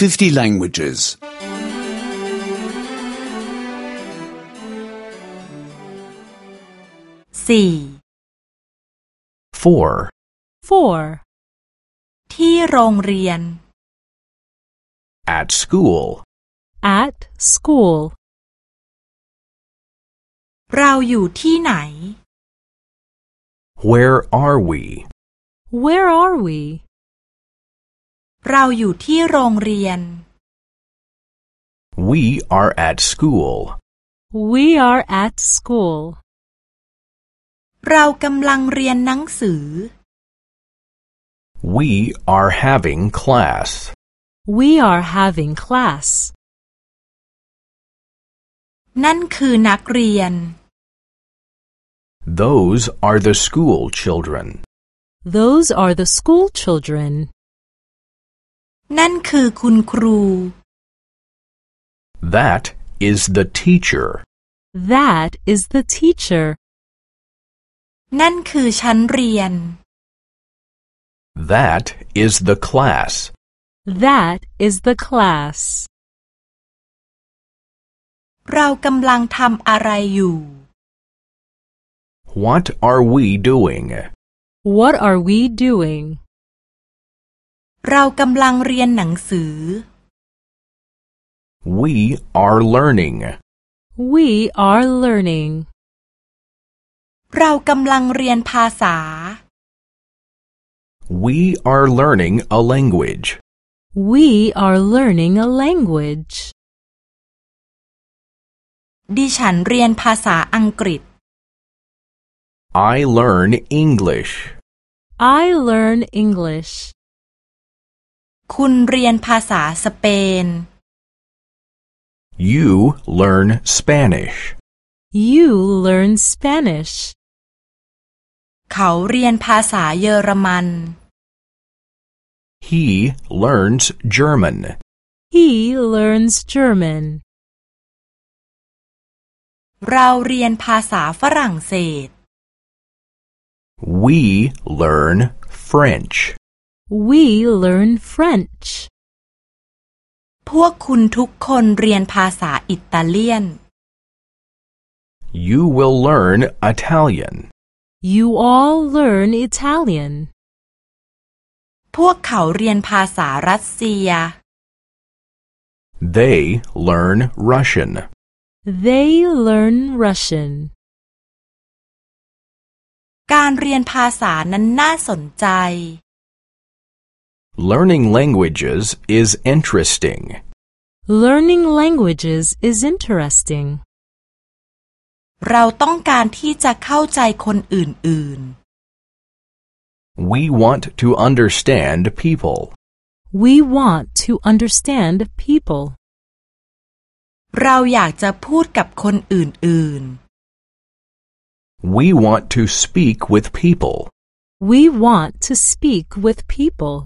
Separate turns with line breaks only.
50 languages.
สี่
4.
4.
ที่โรงเรียน
At school.
At school.
เราอยู่ที่ไหน
Where are we?
Where are we?
เราอยู่ที่โรงเรียน
We are at school.
We are at school.
เรากำลังเรียนหนังสือ
We are having class.
We are having class.
นั่นคือนักเรียน
Those are the school children.
Those are the school children.
นั่นคือคุณครู
That is the teacher.
That is the teacher.
นั่นคือชั้นเรียน
That is the class.
That is the class.
เรากำลังทำอะไรอยู่
What are we doing?
What are we doing?
เรากำลังเรียนหนังสือ
We are learning.
We are learning.
เรากำลังเรียนภาษา
We are learning a language.
We are learning a language.
ดิฉันเรียนภาษาอังกฤษ
I learn English.
I learn English.
คุณเรียนภาษาสเปน
You learn Spanish.
You learn Spanish.
เขาเรียนภาษาเยอรมัน
He learns German.
He learns German.
เราเรียนภาษาฝรั่งเศส
We learn French.
We learn French.
พวกคุณทุกคนเรียนภาษาอิตาเลียน
You will learn Italian.
You all learn Italian.
พวกเขาเรียนภาษารัสเซีย
They learn Russian.
They learn Russian.
การเรียนภาษานั้นน่าสนใจ
Learning languages is interesting.
Learning languages is interesting.
เราต้องการที่จะเข้าใจคนอื่น
We want to understand people.
We want to understand people.
ๆ เราอยากจะพูดกับคนอื่น
We want to speak with people.
We want to speak with people.